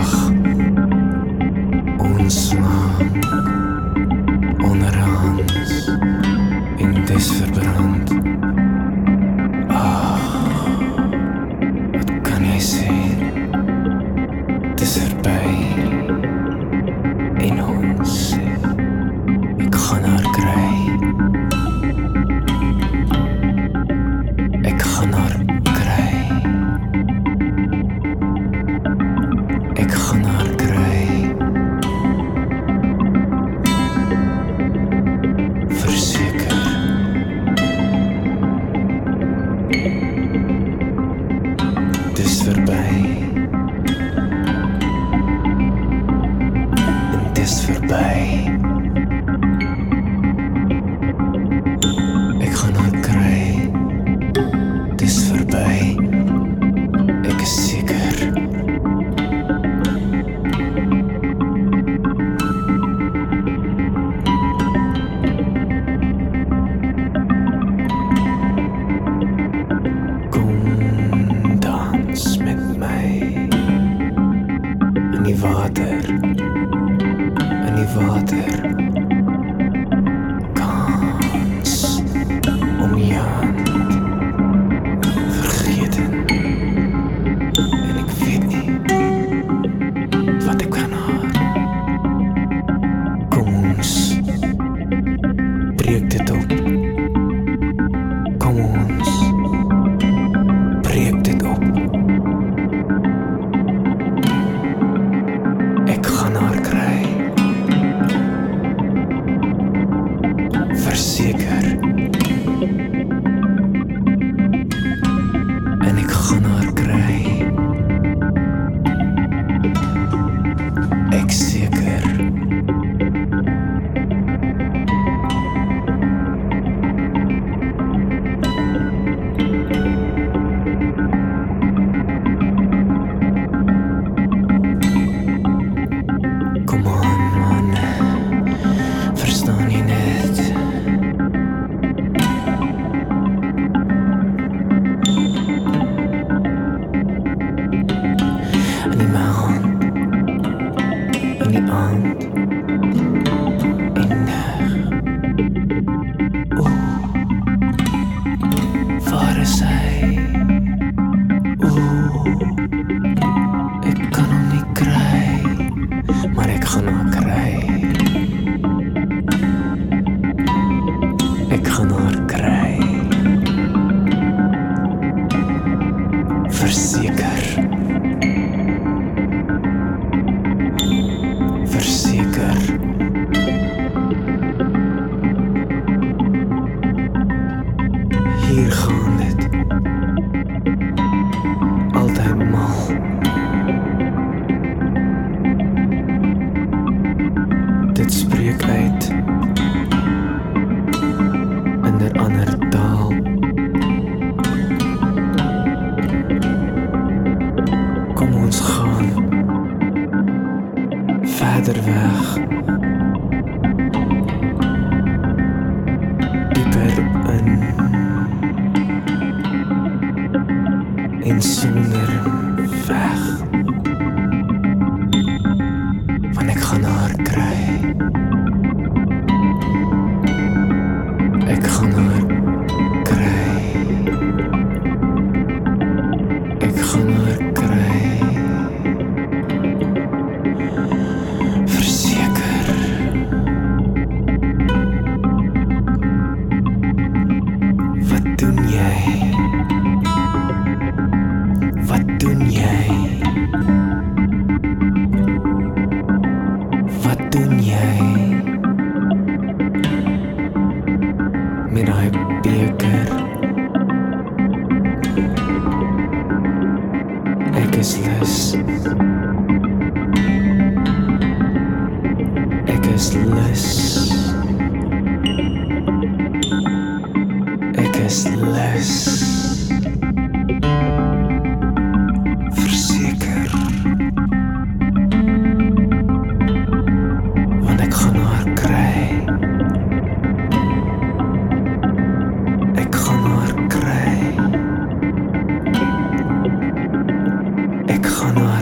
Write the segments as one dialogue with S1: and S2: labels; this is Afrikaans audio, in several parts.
S1: dag ontslaan, onraans, in het is verbrand. Ach, wat kan hij zijn, het is erbij. Victitou. mind. calvaire. मेरा है पिए घर Egg is. Kana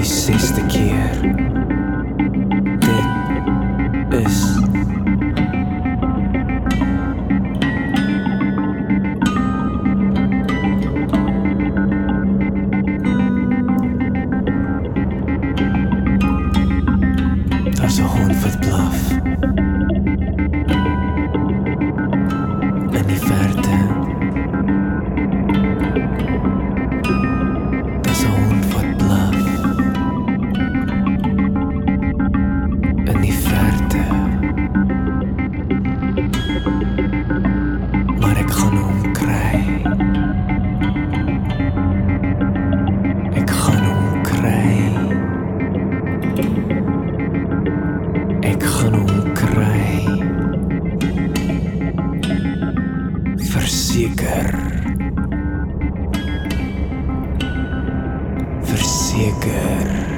S1: die zesde keer. Dit is. Daar's 'n hond wat blaf. be good.